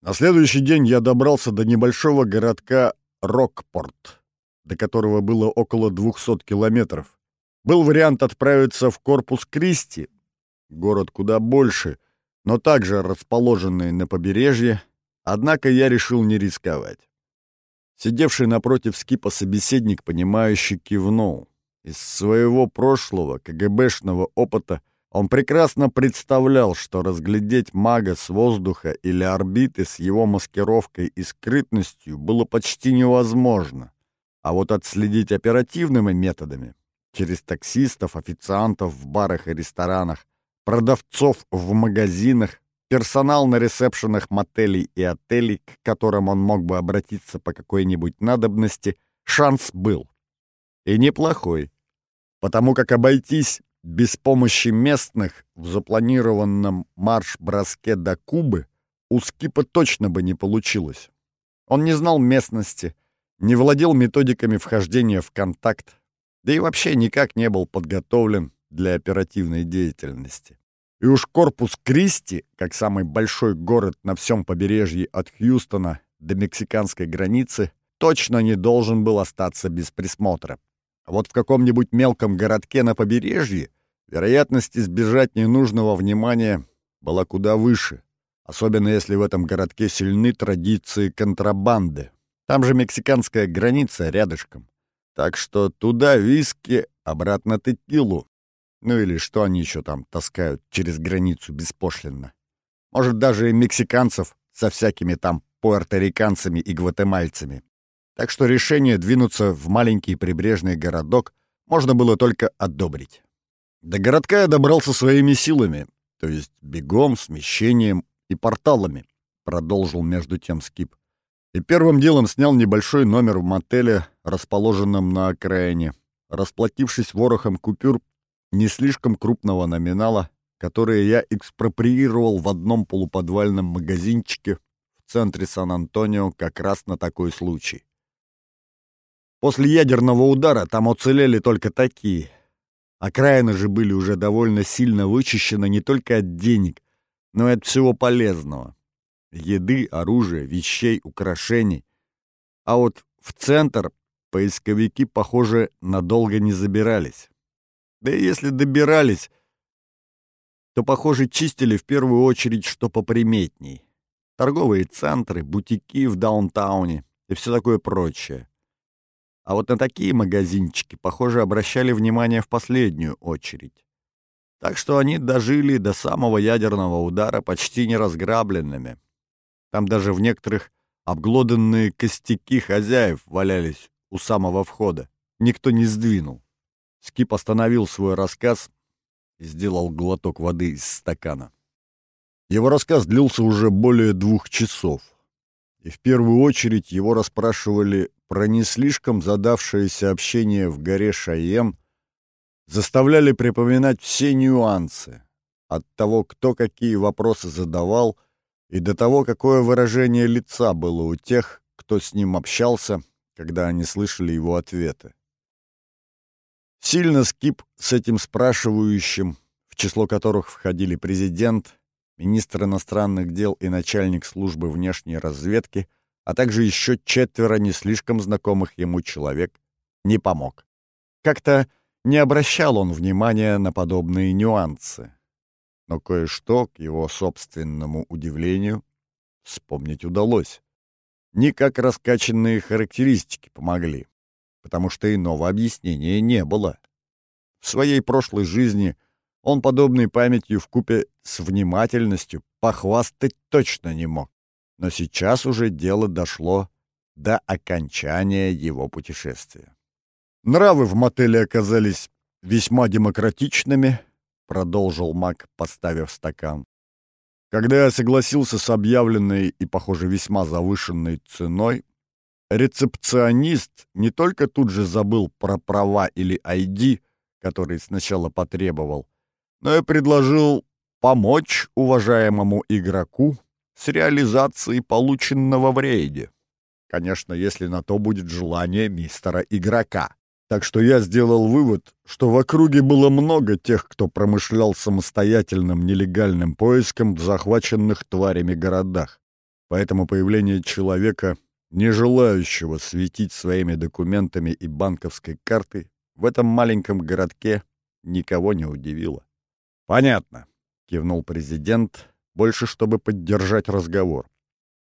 На следующий день я добрался до небольшого городка Рокпорт, до которого было около 200 километров. Был вариант отправиться в Корпус Кристи, город куда больше, но также расположенный на побережье, однако я решил не рисковать. Сидевший напротив скипа собеседник, понимающий, кивнул. Из своего прошлого КГБшного опыта он прекрасно представлял, что разглядеть мага с воздуха или орбиты с его маскировкой и скрытностью было почти невозможно. А вот отследить оперативными методами, через таксистов, официантов в барах и ресторанах, продавцов в магазинах, персонал на ресепшенах мотелей и отелей, к которым он мог бы обратиться по какой-нибудь надобности, шанс был. И неплохой. Потому как обойтись без помощи местных в запланированном марш-броске до Кубы у Скипа точно бы не получилось. Он не знал местности, не владел методиками вхождения в контакт, да и вообще никак не был подготовлен для оперативной деятельности. И уж корпус Кристи, как самый большой город на всем побережье от Хьюстона до мексиканской границы, точно не должен был остаться без присмотра. А вот в каком-нибудь мелком городке на побережье вероятность избежать ненужного внимания была куда выше, особенно если в этом городке сильны традиции контрабанды. Там же мексиканская граница рядышком. Так что туда виски, обратно текилу. Ну или что они еще там таскают через границу беспошлинно. Может, даже и мексиканцев со всякими там пуэрториканцами и гватемальцами. Так что решение двинуться в маленький прибрежный городок можно было только одобрить. До городка я добрался своими силами, то есть бегом, смещением и порталами, продолжил между тем Скип. И первым делом снял небольшой номер в мотеле, расположенном на окраине. Расплатившись ворохом купюр не слишком крупного номинала, которые я экспроприировал в одном полуподвальном магазинчике в центре Сан-Антонио как раз на такой случай. После ядерного удара там уцелели только такие. Окраины же были уже довольно сильно вычищены не только от денег, но и от всего полезного. Еды, оружия, вещей, украшений. А вот в центр поисковики, похоже, надолго не забирались. Да и если добирались, то, похоже, чистили в первую очередь что поприметней. Торговые центры, бутики в даунтауне и все такое прочее. А вот на такие магазинчики, похоже, обращали внимание в последнюю очередь. Так что они дожили до самого ядерного удара почти неразграбленными. Там даже в некоторых обглоданные костяки хозяев валялись у самого входа. Никто не сдвинул. Скип остановил свой рассказ и сделал глоток воды из стакана. Его рассказ длился уже более двух часов. И в первую очередь его расспрашивали про не слишком задавшееся общение в горе Шаем заставляли припоминать все нюансы, от того, кто какие вопросы задавал, и до того, какое выражение лица было у тех, кто с ним общался, когда они слышали его ответы. Сильно скип с этим спрашивающим, в число которых входили президент, министр иностранных дел и начальник службы внешней разведки, а также еще четверо не слишком знакомых ему человек, не помог. Как-то не обращал он внимания на подобные нюансы. Но кое-что, к его собственному удивлению, вспомнить удалось. Никак раскачанные характеристики помогли, потому что иного объяснения не было. В своей прошлой жизни он подобной памятью в купе с внимательностью похвастать точно не мог. Но сейчас уже дело дошло до окончания его путешествия. Нравы в мотеле оказались весьма демократичными, продолжил Мак, поставив стакан. Когда я согласился с объявленной и, похоже, весьма завышенной ценой, рецепционист не только тут же забыл про права или ID, которые сначала потребовал, но и предложил помочь уважаемому игроку с реализацией полученного в рейде. Конечно, если на то будет желание мистера-игрока. Так что я сделал вывод, что в округе было много тех, кто промышлял самостоятельным нелегальным поиском в захваченных тварями городах. Поэтому появление человека, не желающего светить своими документами и банковской картой, в этом маленьком городке никого не удивило. «Понятно», — кивнул президент, больше чтобы поддержать разговор.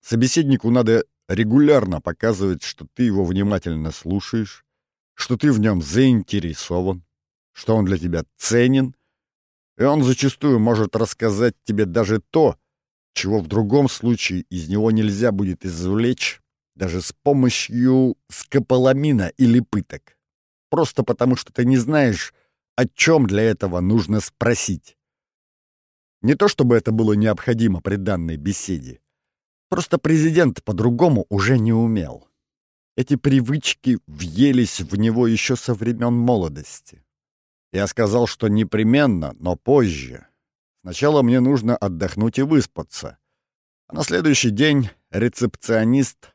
«Собеседнику надо регулярно показывать, что ты его внимательно слушаешь, что ты в нем заинтересован, что он для тебя ценен, и он зачастую может рассказать тебе даже то, чего в другом случае из него нельзя будет извлечь даже с помощью скополамина или пыток. Просто потому, что ты не знаешь, о чем для этого нужно спросить. Не то чтобы это было необходимо при данной беседе. Просто президент по-другому уже не умел. Эти привычки въелись в него еще со времен молодости. Я сказал, что непременно, но позже. Сначала мне нужно отдохнуть и выспаться. А на следующий день рецепционист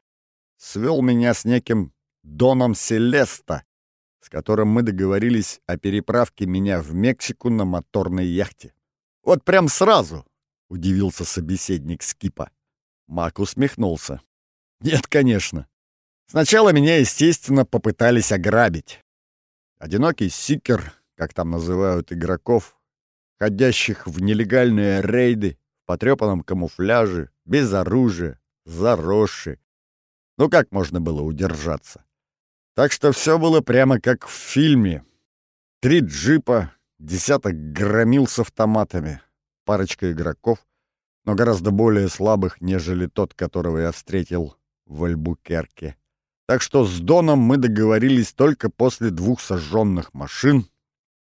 свел меня с неким Доном Селеста, с которым мы договорились о переправке меня в Мексику на моторной яхте. «Вот прям сразу!» — удивился собеседник Скипа. Мак усмехнулся. «Нет, конечно. Сначала меня, естественно, попытались ограбить. Одинокий сикер, как там называют игроков, ходящих в нелегальные рейды, в потрепанном камуфляже, без оружия, заросший. Ну как можно было удержаться? Так что все было прямо как в фильме. Три джипа, десяток громил с автоматами, парочка игроков, но гораздо более слабых, нежели тот, которого я встретил в Альбукерке. Так что с Доном мы договорились только после двух сожженных машин,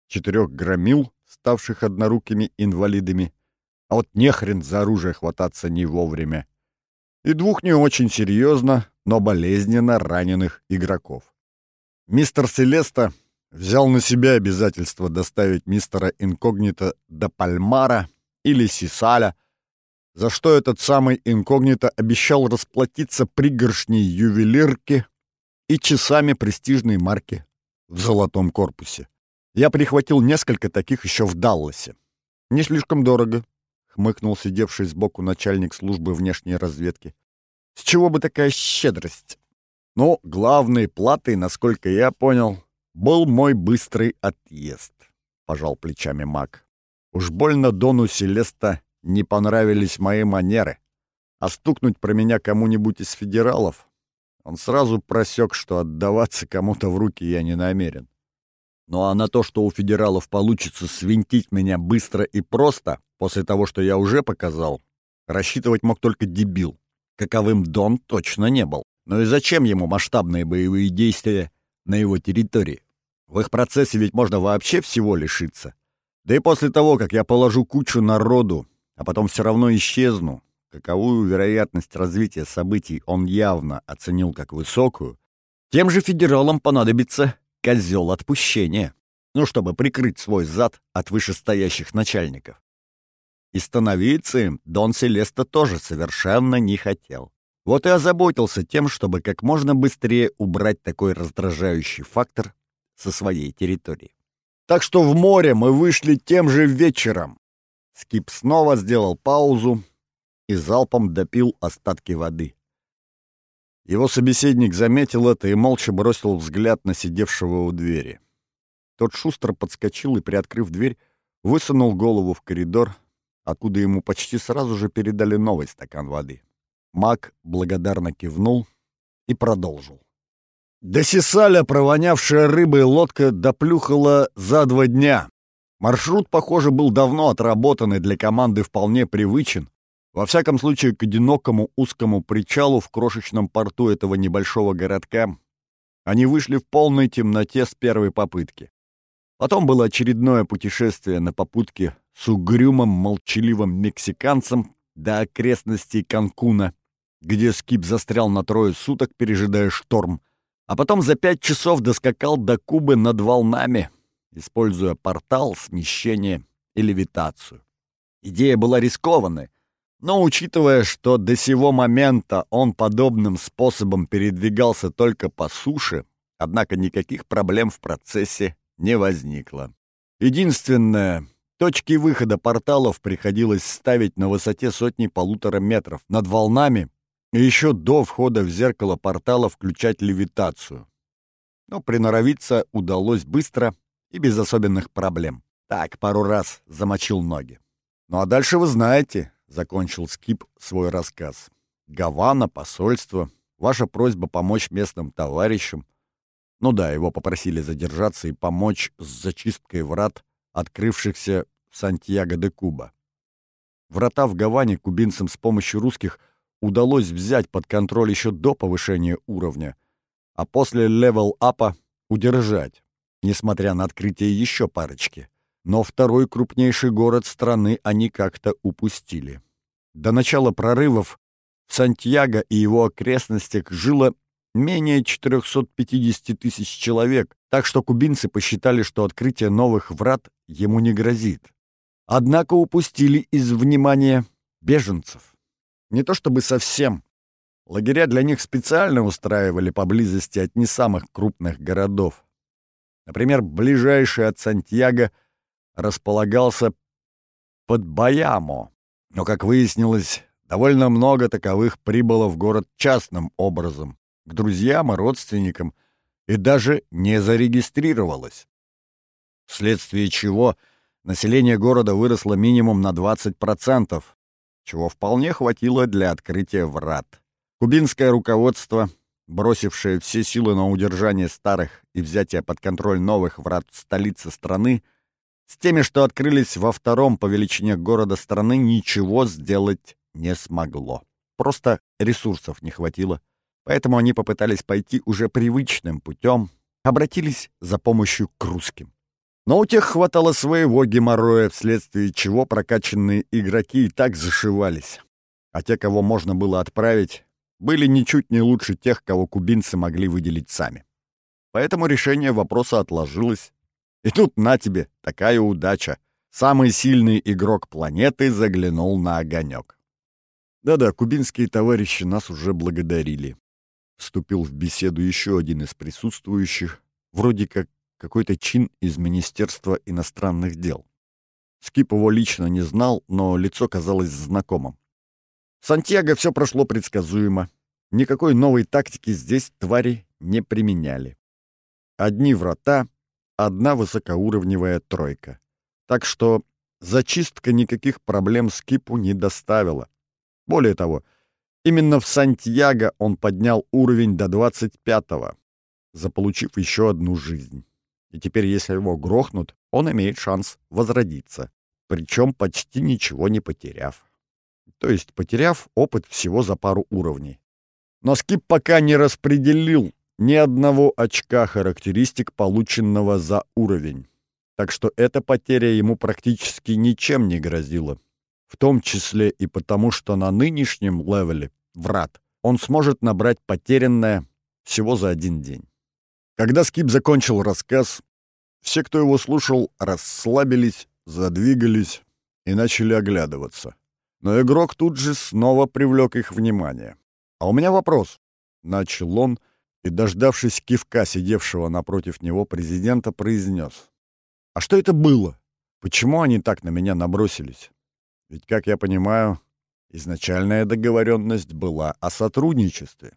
четырех громил, ставших однорукими инвалидами, а вот нехрен за оружие хвататься не вовремя, и двух не очень серьезно, но болезненно раненых игроков. Мистер Селеста взял на себя обязательство доставить мистера Инкогнито до Пальмара или Сисаля, за что этот самый Инкогнито обещал расплатиться пригоршней ювелирки и часами престижной марки в золотом корпусе. Я прихватил несколько таких еще в Далласе. Не слишком дорого, — хмыкнул сидевший сбоку начальник службы внешней разведки. С чего бы такая щедрость? Но главной платой, насколько я понял, был мой быстрый отъезд, — пожал плечами маг. Уж больно Дону Селеста не понравились мои манеры. А стукнуть про меня кому-нибудь из федералов, он сразу просек, что отдаваться кому-то в руки я не намерен. Ну а на то, что у федералов получится свинтить меня быстро и просто, после того, что я уже показал, рассчитывать мог только дебил. Каковым Дон точно не был. Но и зачем ему масштабные боевые действия на его территории? В их процессе ведь можно вообще всего лишиться. Да и после того, как я положу кучу народу, а потом все равно исчезну, каковую вероятность развития событий он явно оценил как высокую, тем же федералам понадобится козел отпущения, ну, чтобы прикрыть свой зад от вышестоящих начальников. И становиться им Дон Селеста тоже совершенно не хотел. Вот и озаботился тем, чтобы как можно быстрее убрать такой раздражающий фактор со своей территории. Так что в море мы вышли тем же вечером. Скип снова сделал паузу и залпом допил остатки воды. Его собеседник заметил это и молча бросил взгляд на сидевшего у двери. Тот шустро подскочил и, приоткрыв дверь, высунул голову в коридор, откуда ему почти сразу же передали новый стакан воды. Мак благодарно кивнул и продолжил. До Сесаля провонявшая рыбой лодка доплюхала за два дня. Маршрут, похоже, был давно отработан и для команды вполне привычен, во всяком случае, к одинокому узкому причалу в крошечном порту этого небольшого городка они вышли в полной темноте с первой попытки. Потом было очередное путешествие на попутке с угрюмым молчаливым мексиканцем до окрестностей Канкуна, где скип застрял на трое суток, пережидая шторм, а потом за пять часов доскакал до Кубы над волнами, используя портал, смещение и левитацию. Идея была рискованной, но учитывая, что до сего момента он подобным способом передвигался только по суше, однако никаких проблем в процессе не возникло. Единственное, точки выхода порталов приходилось ставить на высоте сотни-полутора метров над волнами и еще до входа в зеркало портала включать левитацию. Но приноровиться удалось быстро и без особенных проблем. Так, пару раз замочил ноги. Ну а дальше вы знаете, — закончил Скип свой рассказ. Гавана, посольство, ваша просьба помочь местным товарищам. Ну да, его попросили задержаться и помочь с зачисткой врат, открывшихся в Сантьяго-де-Куба. Врата в Гаване кубинцам с помощью русских удалось взять под контроль еще до повышения уровня, а после левел-апа удержать, несмотря на открытие еще парочки но второй крупнейший город страны они как-то упустили. До начала прорывов в Сантьяго и его окрестностях жило менее 450 тысяч человек, так что кубинцы посчитали, что открытие новых врат ему не грозит. Однако упустили из внимания беженцев. Не то чтобы совсем. Лагеря для них специально устраивали поблизости от не самых крупных городов. Например, ближайший от Сантьяго – располагался под Баямо, но, как выяснилось, довольно много таковых прибыло в город частным образом, к друзьям и родственникам, и даже не зарегистрировалось. Вследствие чего население города выросло минимум на 20%, чего вполне хватило для открытия врат. Кубинское руководство, бросившее все силы на удержание старых и взятие под контроль новых врат в столице страны, с теми, что открылись во втором по величине города страны, ничего сделать не смогло. Просто ресурсов не хватило. Поэтому они попытались пойти уже привычным путем, обратились за помощью к русским. Но у тех хватало своего геморроя, вследствие чего прокачанные игроки и так зашивались. А те, кого можно было отправить, были ничуть не лучше тех, кого кубинцы могли выделить сами. Поэтому решение вопроса отложилось, и тут на тебе, такая удача. Самый сильный игрок планеты заглянул на огонек. Да-да, кубинские товарищи нас уже благодарили. Вступил в беседу еще один из присутствующих, вроде как какой-то чин из Министерства иностранных дел. Скип его лично не знал, но лицо казалось знакомым. В Сантьяго все прошло предсказуемо. Никакой новой тактики здесь твари не применяли. Одни врата, одна высокоуровневая тройка. Так что зачистка никаких проблем Скипу не доставила. Более того, именно в Сантьяго он поднял уровень до 25-го, заполучив еще одну жизнь. И теперь, если его грохнут, он имеет шанс возродиться, причем почти ничего не потеряв. То есть потеряв опыт всего за пару уровней. Но Скип пока не распределил ни одного очка характеристик, полученного за уровень. Так что эта потеря ему практически ничем не грозила. В том числе и потому, что на нынешнем левеле, врат, он сможет набрать потерянное всего за один день. Когда Скип закончил рассказ, все, кто его слушал, расслабились, задвигались и начали оглядываться. Но игрок тут же снова привлек их внимание. «А у меня вопрос», — начал он, и, дождавшись кивка сидевшего напротив него президента, произнес. «А что это было? Почему они так на меня набросились? Ведь, как я понимаю, изначальная договоренность была о сотрудничестве».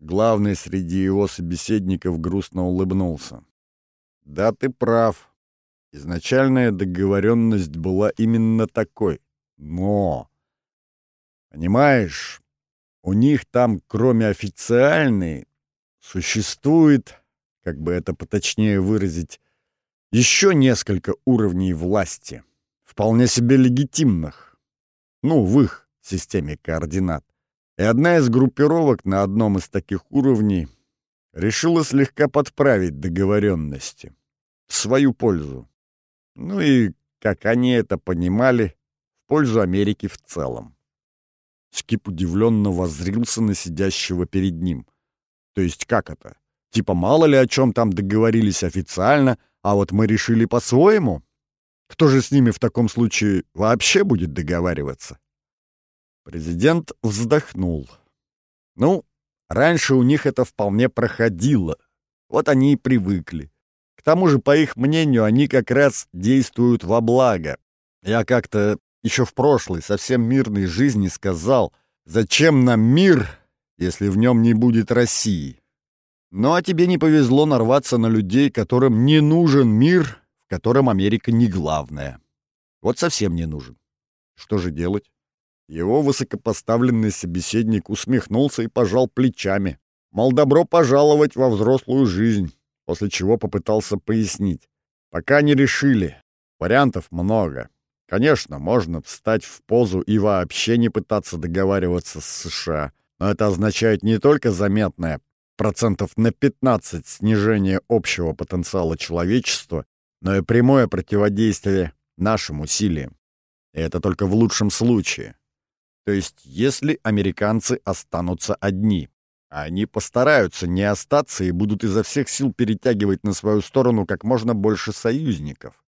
Главный среди его собеседников грустно улыбнулся. «Да, ты прав. Изначальная договоренность была именно такой. Но, понимаешь, у них там, кроме официальной, Существует, как бы это поточнее выразить, еще несколько уровней власти, вполне себе легитимных, ну, в их системе координат. И одна из группировок на одном из таких уровней решила слегка подправить договоренности в свою пользу. Ну и, как они это понимали, в пользу Америки в целом. Скип удивленно воззрился на сидящего перед ним — то есть как это? Типа мало ли о чем там договорились официально, а вот мы решили по-своему? Кто же с ними в таком случае вообще будет договариваться? Президент вздохнул. Ну, раньше у них это вполне проходило. Вот они и привыкли. К тому же, по их мнению, они как раз действуют во благо. Я как-то еще в прошлой, совсем мирной жизни сказал, Зачем нам мир, если в нем не будет России? Ну а тебе не повезло нарваться на людей, которым не нужен мир, в котором Америка не главная. Вот совсем не нужен. Что же делать? Его высокопоставленный собеседник усмехнулся и пожал плечами. Мол, добро пожаловать во взрослую жизнь, после чего попытался пояснить. Пока не решили. Вариантов много. Конечно, можно встать в позу и вообще не пытаться договариваться с США. Но это означает не только заметное процентов на 15 снижение общего потенциала человечества, но и прямое противодействие нашим усилиям. И это только в лучшем случае. То есть, если американцы останутся одни. А они постараются не остаться и будут изо всех сил перетягивать на свою сторону как можно больше союзников.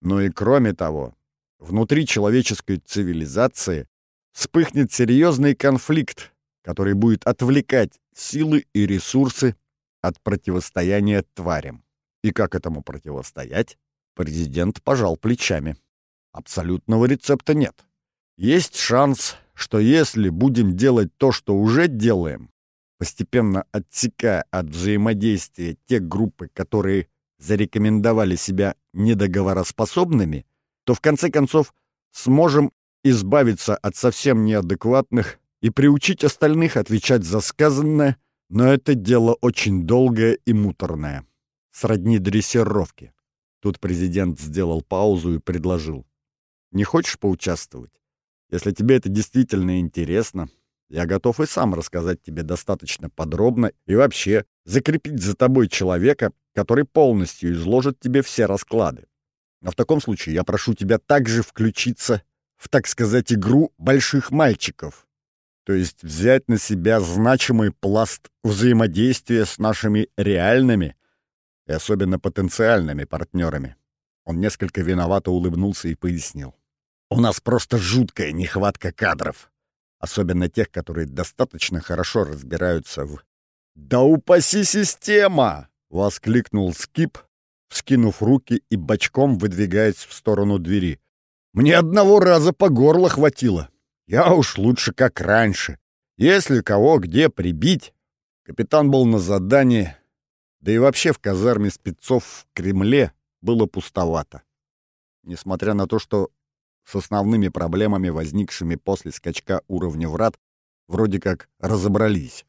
Но и кроме того, внутри человеческой цивилизации вспыхнет серьезный конфликт, который будет отвлекать силы и ресурсы от противостояния тварям. И как этому противостоять? Президент пожал плечами. Абсолютного рецепта нет. Есть шанс, что если будем делать то, что уже делаем, постепенно отсекая от взаимодействия те группы, которые зарекомендовали себя недоговороспособными, то в конце концов сможем избавиться от совсем неадекватных и приучить остальных отвечать за сказанное, но это дело очень долгое и муторное. Сродни дрессировки. Тут президент сделал паузу и предложил. «Не хочешь поучаствовать? Если тебе это действительно интересно, я готов и сам рассказать тебе достаточно подробно и вообще закрепить за тобой человека, который полностью изложит тебе все расклады. Но в таком случае я прошу тебя также включиться в, так сказать, игру больших мальчиков, то есть взять на себя значимый пласт взаимодействия с нашими реальными и особенно потенциальными партнерами. Он несколько виновато улыбнулся и пояснил. «У нас просто жуткая нехватка кадров, особенно тех, которые достаточно хорошо разбираются в...» «Да упаси система!» — воскликнул Скип, вскинув руки и бочком выдвигаясь в сторону двери. «Мне одного раза по горло хватило. Я уж лучше как раньше. Если кого где прибить...» Капитан был на задании, да и вообще в казарме спецов в Кремле было пустовато. Несмотря на то, что с основными проблемами, возникшими после скачка уровня врат, вроде как разобрались.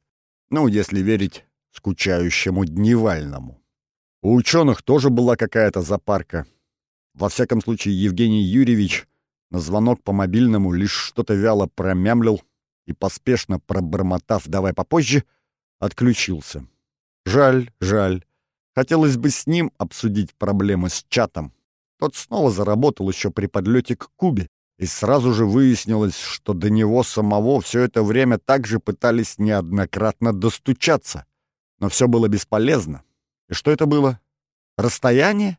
Ну, если верить скучающему Дневальному. У ученых тоже была какая-то запарка. Во всяком случае, Евгений Юрьевич на звонок по мобильному лишь что-то вяло промямлил и, поспешно пробормотав «давай попозже», отключился. Жаль, жаль. Хотелось бы с ним обсудить проблемы с чатом. Тот снова заработал еще при подлете к Кубе, и сразу же выяснилось, что до него самого все это время также пытались неоднократно достучаться. Но все было бесполезно. И что это было? Расстояние?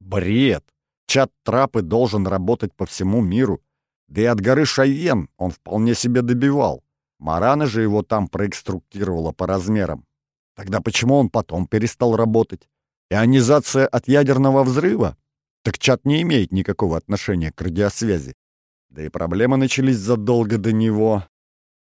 Бред! Чат Трапы должен работать по всему миру. Да и от горы Шайен он вполне себе добивал. Марана же его там проэкструктировала по размерам. Тогда почему он потом перестал работать? Ионизация от ядерного взрыва? Так чат не имеет никакого отношения к радиосвязи. Да и проблемы начались задолго до него.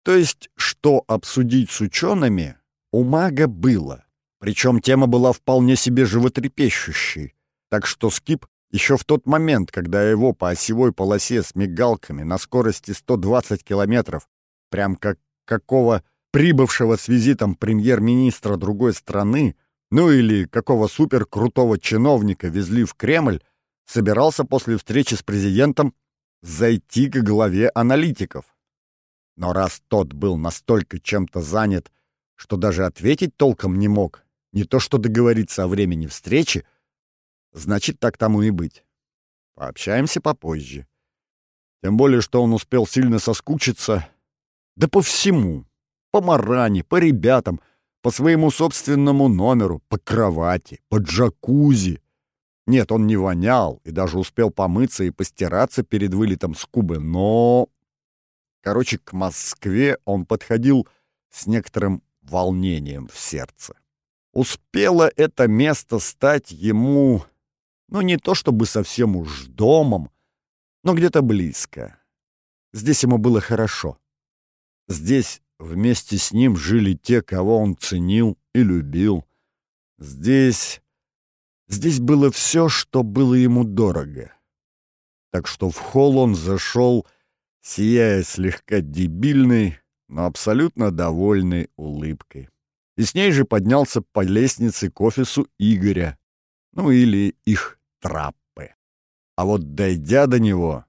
То есть, что обсудить с учеными, у мага было. Причем тема была вполне себе животрепещущей. Так что Скип еще в тот момент, когда его по осевой полосе с мигалками на скорости 120 километров, прям как какого прибывшего с визитом премьер-министра другой страны, ну или какого суперкрутого чиновника везли в Кремль, собирался после встречи с президентом зайти к главе аналитиков. Но раз тот был настолько чем-то занят, что даже ответить толком не мог, не то что договориться о времени встречи, значит, так тому и быть. Пообщаемся попозже. Тем более, что он успел сильно соскучиться, да по всему по Маране, по ребятам, по своему собственному номеру, по кровати, по джакузи. Нет, он не вонял и даже успел помыться и постираться перед вылетом с Кубы, но... Короче, к Москве он подходил с некоторым волнением в сердце. Успело это место стать ему, ну не то чтобы совсем уж домом, но где-то близко. Здесь ему было хорошо. здесь вместе с ним жили те, кого он ценил и любил. Здесь... Здесь было все, что было ему дорого. Так что в холл он зашел, сияя слегка дебильной, но абсолютно довольной улыбкой. И с ней же поднялся по лестнице к офису Игоря, ну или их траппы. А вот дойдя до него,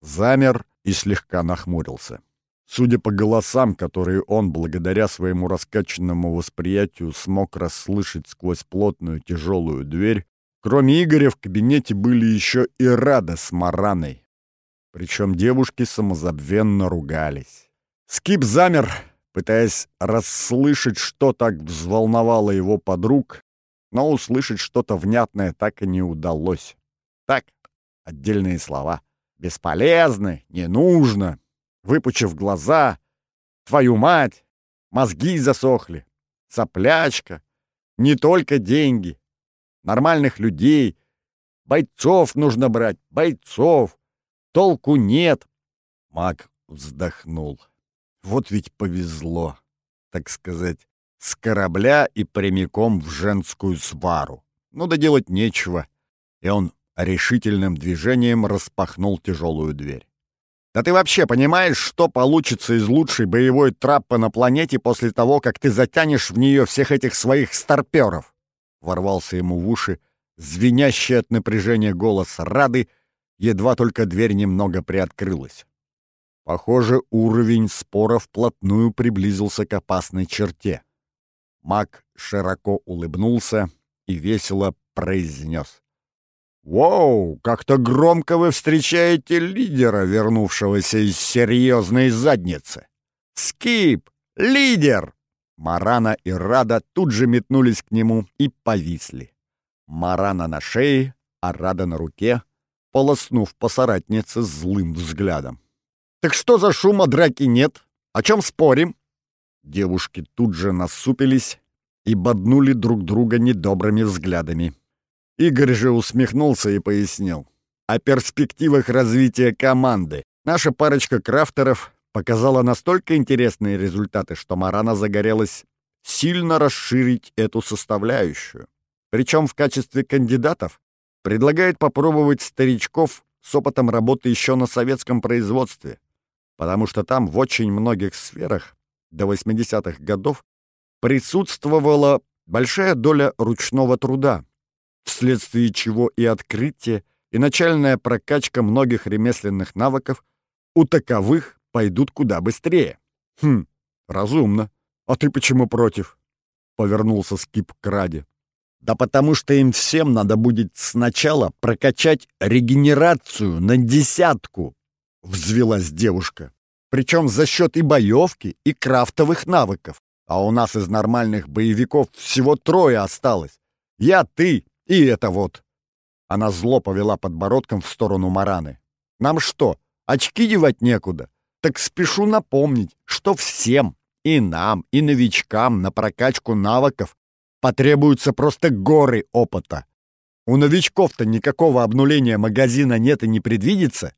замер и слегка нахмурился. Судя по голосам, которые он, благодаря своему раскачанному восприятию, смог расслышать сквозь плотную тяжелую дверь, кроме Игоря в кабинете были еще и Рада с Мараной. Причем девушки самозабвенно ругались. Скип замер, пытаясь расслышать, что так взволновало его подруг, но услышать что-то внятное так и не удалось. Так, отдельные слова. «Бесполезно», «не нужно», выпучив глаза. «Твою мать! Мозги засохли! Соплячка! Не только деньги! Нормальных людей! Бойцов нужно брать! Бойцов! Толку нет!» Маг вздохнул. Вот ведь повезло, так сказать, с корабля и прямиком в женскую свару. Ну да делать нечего. И он решительным движением распахнул тяжелую дверь. «Да ты вообще понимаешь, что получится из лучшей боевой траппы на планете после того, как ты затянешь в нее всех этих своих старперов?» Ворвался ему в уши звенящий от напряжения голос Рады, едва только дверь немного приоткрылась. Похоже, уровень спора вплотную приблизился к опасной черте. Маг широко улыбнулся и весело произнес. «Воу, как-то громко вы встречаете лидера, вернувшегося из серьезной задницы! Скип! Лидер!» Марана и Рада тут же метнулись к нему и повисли. Марана на шее, а Рада на руке, полоснув по соратнице злым взглядом. «Так что за шума драки нет? О чем спорим?» Девушки тут же насупились и боднули друг друга недобрыми взглядами. Игорь же усмехнулся и пояснил. О перспективах развития команды. Наша парочка крафтеров показала настолько интересные результаты, что Марана загорелась сильно расширить эту составляющую. Причем в качестве кандидатов предлагает попробовать старичков с опытом работы еще на советском производстве потому что там в очень многих сферах до 80-х годов присутствовала большая доля ручного труда, вследствие чего и открытие, и начальная прокачка многих ремесленных навыков у таковых пойдут куда быстрее. Хм, разумно. А ты почему против? Повернулся Скип к Раде. Да потому что им всем надо будет сначала прокачать регенерацию на десятку, — взвелась девушка. «Причем за счет и боевки, и крафтовых навыков. А у нас из нормальных боевиков всего трое осталось. Я, ты и это вот». Она зло повела подбородком в сторону Мараны. «Нам что, очки девать некуда? Так спешу напомнить, что всем, и нам, и новичкам на прокачку навыков потребуются просто горы опыта. У новичков-то никакого обнуления магазина нет и не предвидится.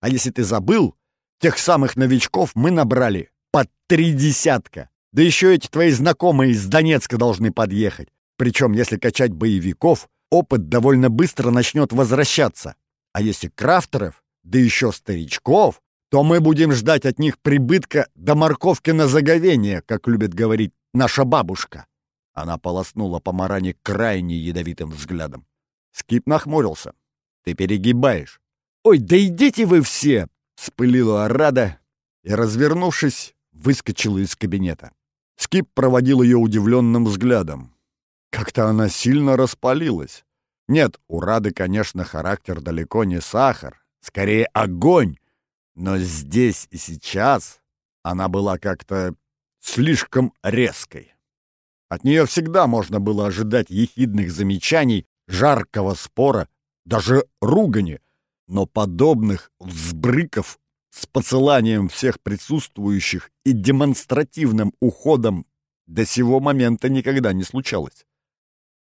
А если ты забыл, тех самых новичков мы набрали под три десятка. Да еще эти твои знакомые из Донецка должны подъехать. Причем, если качать боевиков, опыт довольно быстро начнет возвращаться. А если крафтеров, да еще старичков, то мы будем ждать от них прибытка до морковки на заговение, как любит говорить наша бабушка. Она полоснула по Маране крайне ядовитым взглядом. Скип нахмурился. «Ты перегибаешь. «Ой, да идите вы все!» — спылила Арада и, развернувшись, выскочила из кабинета. Скип проводил ее удивленным взглядом. Как-то она сильно распалилась. Нет, у Рады, конечно, характер далеко не сахар, скорее огонь, но здесь и сейчас она была как-то слишком резкой. От нее всегда можно было ожидать ехидных замечаний, жаркого спора, даже ругани, но подобных взбрыков с посыланием всех присутствующих и демонстративным уходом до сего момента никогда не случалось.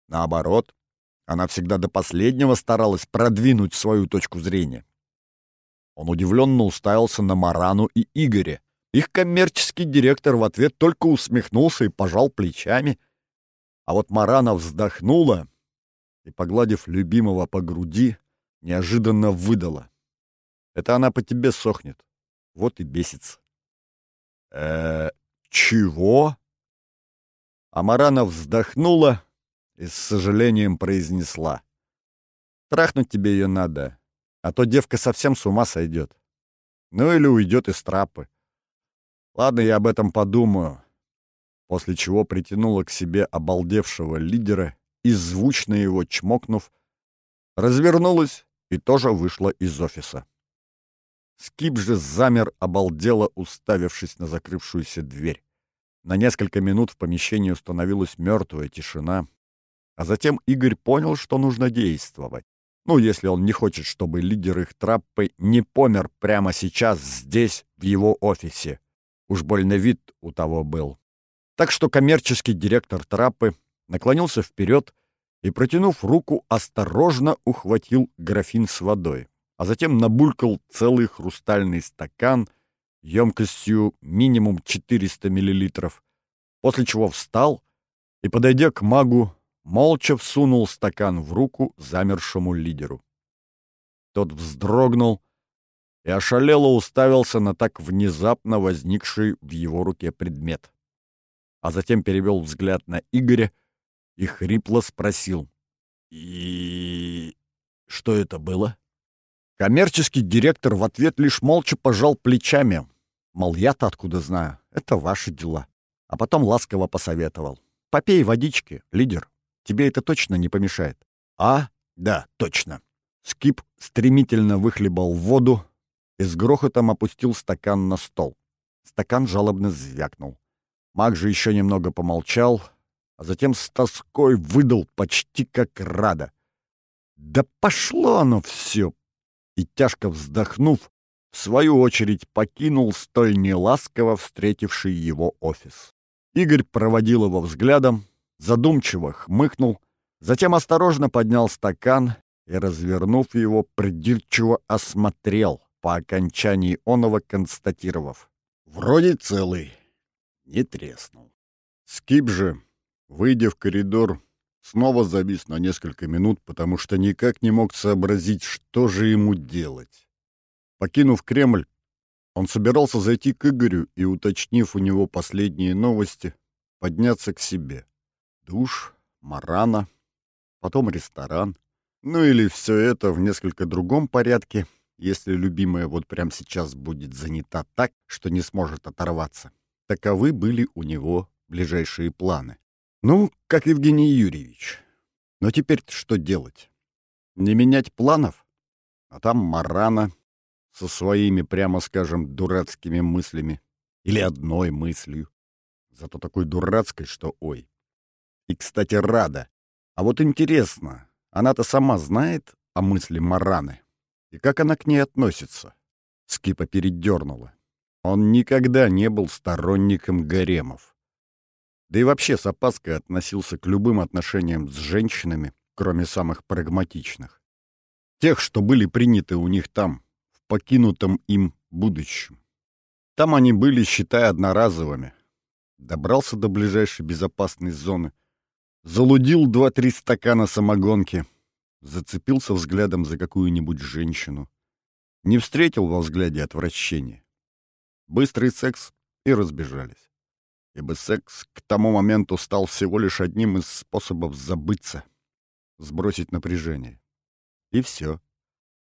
Наоборот, она всегда до последнего старалась продвинуть свою точку зрения. Он удивленно уставился на Марану и Игоря, Их коммерческий директор в ответ только усмехнулся и пожал плечами. А вот Марана вздохнула и, погладив любимого по груди, неожиданно выдала. Это она по тебе сохнет. Вот и бесится. э чего?» Амарана вздохнула и с сожалением произнесла. «Трахнуть тебе ее надо, а то девка совсем с ума сойдет. Ну или уйдет из трапы. Ладно, я об этом подумаю». После чего притянула к себе обалдевшего лидера и, звучно его чмокнув, развернулась и тоже вышла из офиса. Скип же замер, обалдело уставившись на закрывшуюся дверь. На несколько минут в помещении установилась мертвая тишина, а затем Игорь понял, что нужно действовать. Ну, если он не хочет, чтобы лидер их траппы не помер прямо сейчас здесь, в его офисе. Уж больно вид у того был. Так что коммерческий директор траппы наклонился вперед и, протянув руку, осторожно ухватил графин с водой а затем набулькал целый хрустальный стакан емкостью минимум 400 мл, после чего встал и, подойдя к магу, молча всунул стакан в руку замершему лидеру. Тот вздрогнул и ошалело уставился на так внезапно возникший в его руке предмет. А затем перевел взгляд на Игоря и хрипло спросил. «И что это было?» Коммерческий директор в ответ лишь молча пожал плечами. Мол, я-то откуда знаю, это ваши дела. А потом ласково посоветовал. Попей водички, лидер, тебе это точно не помешает. А? Да, точно. Скип стремительно выхлебал воду и с грохотом опустил стакан на стол. Стакан жалобно звякнул. Маг же еще немного помолчал, а затем с тоской выдал почти как рада. «Да пошло оно все! и, тяжко вздохнув, в свою очередь покинул столь неласково встретивший его офис. Игорь проводил его взглядом, задумчиво хмыкнул, затем осторожно поднял стакан и, развернув его, придирчиво осмотрел, по окончании оного констатировав. «Вроде целый, не треснул». Скип же, выйдя в коридор, снова завис на несколько минут, потому что никак не мог сообразить, что же ему делать. Покинув Кремль, он собирался зайти к Игорю и, уточнив у него последние новости, подняться к себе. Душ, марана, потом ресторан. Ну или все это в несколько другом порядке, если любимая вот прямо сейчас будет занята так, что не сможет оторваться. Таковы были у него ближайшие планы. Ну, как Евгений Юрьевич. Но теперь что делать? Не менять планов? А там Марана со своими, прямо скажем, дурацкими мыслями. Или одной мыслью. Зато такой дурацкой, что ой. И, кстати, рада. А вот интересно, она-то сама знает о мысли Мараны? И как она к ней относится? Скипа передернула. Он никогда не был сторонником гаремов. Да и вообще с опаской относился к любым отношениям с женщинами, кроме самых прагматичных. Тех, что были приняты у них там, в покинутом им будущем. Там они были, считай, одноразовыми. Добрался до ближайшей безопасной зоны, залудил два-три стакана самогонки, зацепился взглядом за какую-нибудь женщину. Не встретил во взгляде отвращения. Быстрый секс и разбежались ибо секс к тому моменту стал всего лишь одним из способов забыться, сбросить напряжение. И все.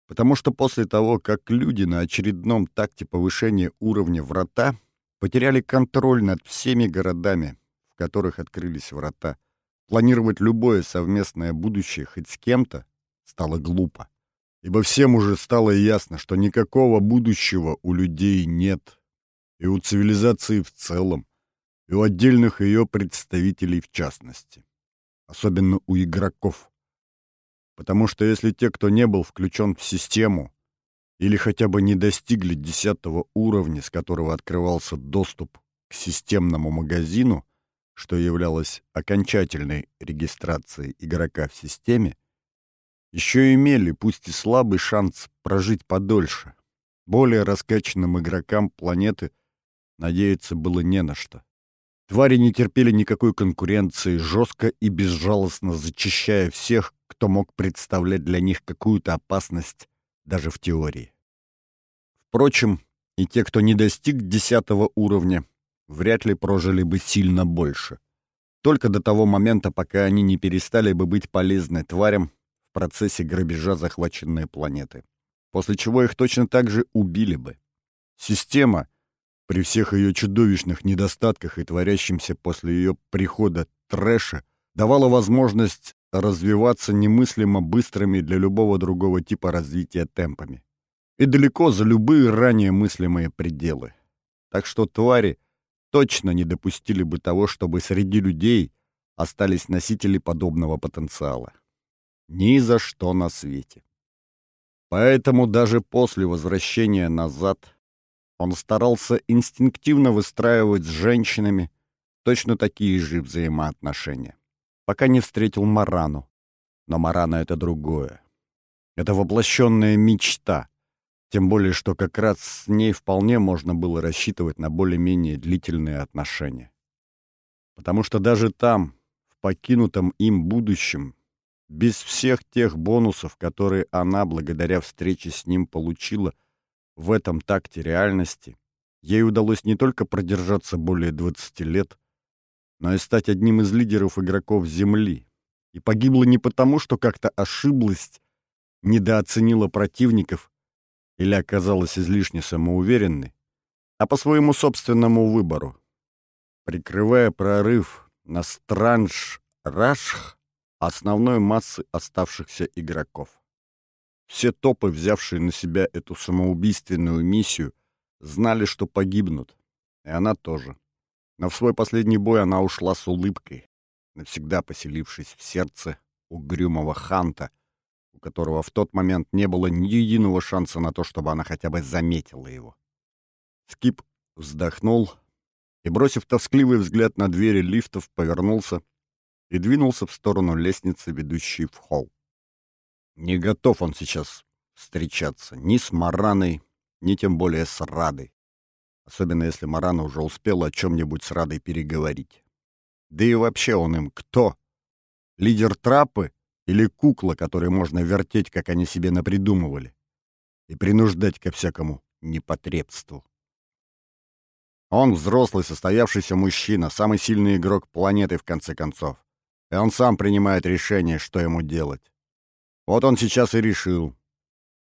Потому что после того, как люди на очередном такте повышения уровня врата потеряли контроль над всеми городами, в которых открылись врата, планировать любое совместное будущее хоть с кем-то стало глупо. Ибо всем уже стало ясно, что никакого будущего у людей нет, и у цивилизации в целом, и у отдельных ее представителей в частности. Особенно у игроков. Потому что если те, кто не был включен в систему, или хотя бы не достигли десятого уровня, с которого открывался доступ к системному магазину, что являлось окончательной регистрацией игрока в системе, еще имели, пусть и слабый шанс прожить подольше. Более раскачанным игрокам планеты – надеяться было не на что. Твари не терпели никакой конкуренции, жестко и безжалостно зачищая всех, кто мог представлять для них какую-то опасность даже в теории. Впрочем, и те, кто не достиг десятого уровня, вряд ли прожили бы сильно больше. Только до того момента, пока они не перестали бы быть полезны тварям в процессе грабежа захваченной планеты. После чего их точно так же убили бы. Система, при всех ее чудовищных недостатках и творящемся после ее прихода трэша, давала возможность развиваться немыслимо быстрыми для любого другого типа развития темпами. И далеко за любые ранее мыслимые пределы. Так что твари точно не допустили бы того, чтобы среди людей остались носители подобного потенциала. Ни за что на свете. Поэтому даже после возвращения назад он старался инстинктивно выстраивать с женщинами точно такие же взаимоотношения пока не встретил Марану. Но Марана — это другое. Это воплощенная мечта. Тем более, что как раз с ней вполне можно было рассчитывать на более-менее длительные отношения. Потому что даже там, в покинутом им будущем, без всех тех бонусов, которые она, благодаря встрече с ним, получила в этом такте реальности, ей удалось не только продержаться более 20 лет, но и стать одним из лидеров игроков Земли. И погибла не потому, что как-то ошиблась, недооценила противников или оказалась излишне самоуверенной, а по своему собственному выбору. Прикрывая прорыв на Странж-Рашх основной массы оставшихся игроков. Все топы, взявшие на себя эту самоубийственную миссию, знали, что погибнут, и она тоже. Но в свой последний бой она ушла с улыбкой, навсегда поселившись в сердце угрюмого ханта, у которого в тот момент не было ни единого шанса на то, чтобы она хотя бы заметила его. Скип вздохнул и, бросив тоскливый взгляд на двери лифтов, повернулся и двинулся в сторону лестницы, ведущей в холл. Не готов он сейчас встречаться ни с Мараной, ни тем более с Радой особенно если Марана уже успела о чем-нибудь с Радой переговорить. Да и вообще он им кто? Лидер трапы или кукла, которой можно вертеть, как они себе напридумывали, и принуждать ко всякому непотребству? Он взрослый, состоявшийся мужчина, самый сильный игрок планеты, в конце концов. И он сам принимает решение, что ему делать. Вот он сейчас и решил.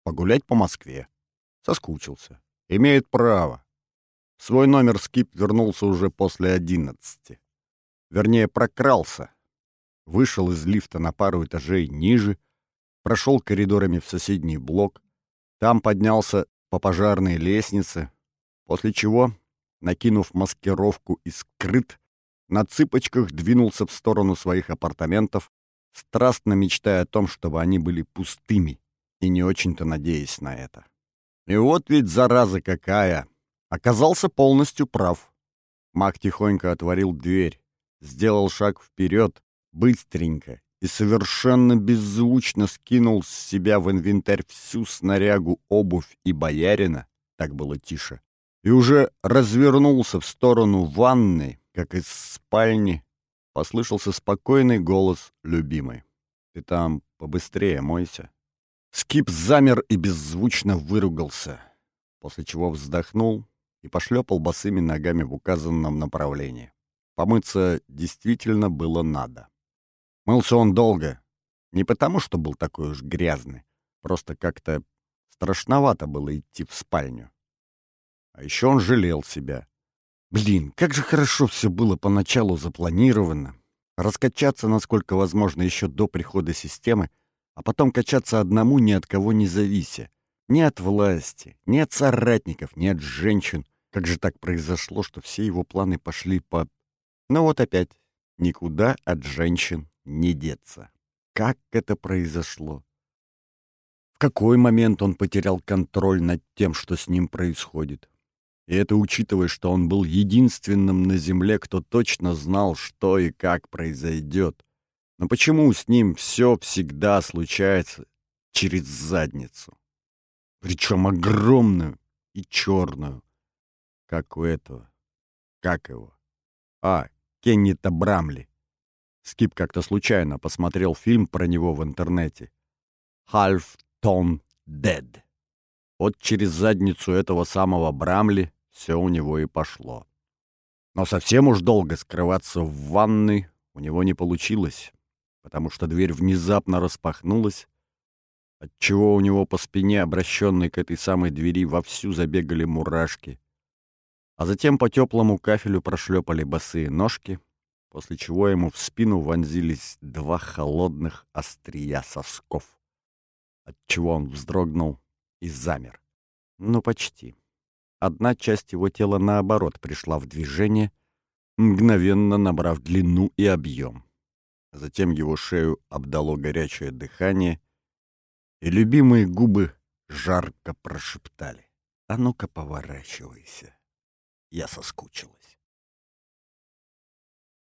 Погулять по Москве. Соскучился. Имеет право. В свой номер Скип вернулся уже после одиннадцати. Вернее, прокрался. Вышел из лифта на пару этажей ниже, прошел коридорами в соседний блок, там поднялся по пожарной лестнице, после чего, накинув маскировку и скрыт, на цыпочках двинулся в сторону своих апартаментов, страстно мечтая о том, чтобы они были пустыми, и не очень-то надеясь на это. И вот ведь зараза какая! Оказался полностью прав. Маг тихонько отворил дверь, сделал шаг вперед, быстренько и совершенно беззвучно скинул с себя в инвентарь всю снарягу, обувь и боярина, так было тише, и уже развернулся в сторону ванны, как из спальни, послышался спокойный голос любимой. «Ты там побыстрее мойся». Скип замер и беззвучно выругался, после чего вздохнул, и пошлепал босыми ногами в указанном направлении. Помыться действительно было надо. Мылся он долго. Не потому, что был такой уж грязный. Просто как-то страшновато было идти в спальню. А еще он жалел себя. Блин, как же хорошо все было поначалу запланировано. Раскачаться, насколько возможно, еще до прихода системы, а потом качаться одному ни от кого не завися. Ни от власти, ни от соратников, ни от женщин. Как же так произошло, что все его планы пошли по... Ну вот опять, никуда от женщин не деться. Как это произошло? В какой момент он потерял контроль над тем, что с ним происходит? И это учитывая, что он был единственным на Земле, кто точно знал, что и как произойдет. Но почему с ним все всегда случается через задницу? Причем огромную и черную как у этого как его? А, Кеннита Брамли. Скип как-то случайно посмотрел фильм про него в интернете. «Half Tom Dead». Вот через задницу этого самого Брамли все у него и пошло. Но совсем уж долго скрываться в ванной у него не получилось, потому что дверь внезапно распахнулась, отчего у него по спине, обращенной к этой самой двери, вовсю забегали мурашки. А затем по теплому кафелю прошлепали босые ножки, после чего ему в спину вонзились два холодных острия сосков, отчего он вздрогнул и замер. Ну, почти. Одна часть его тела, наоборот, пришла в движение, мгновенно набрав длину и объем. Затем его шею обдало горячее дыхание, и любимые губы жарко прошептали. «А ну-ка, поворачивайся». Я соскучилась.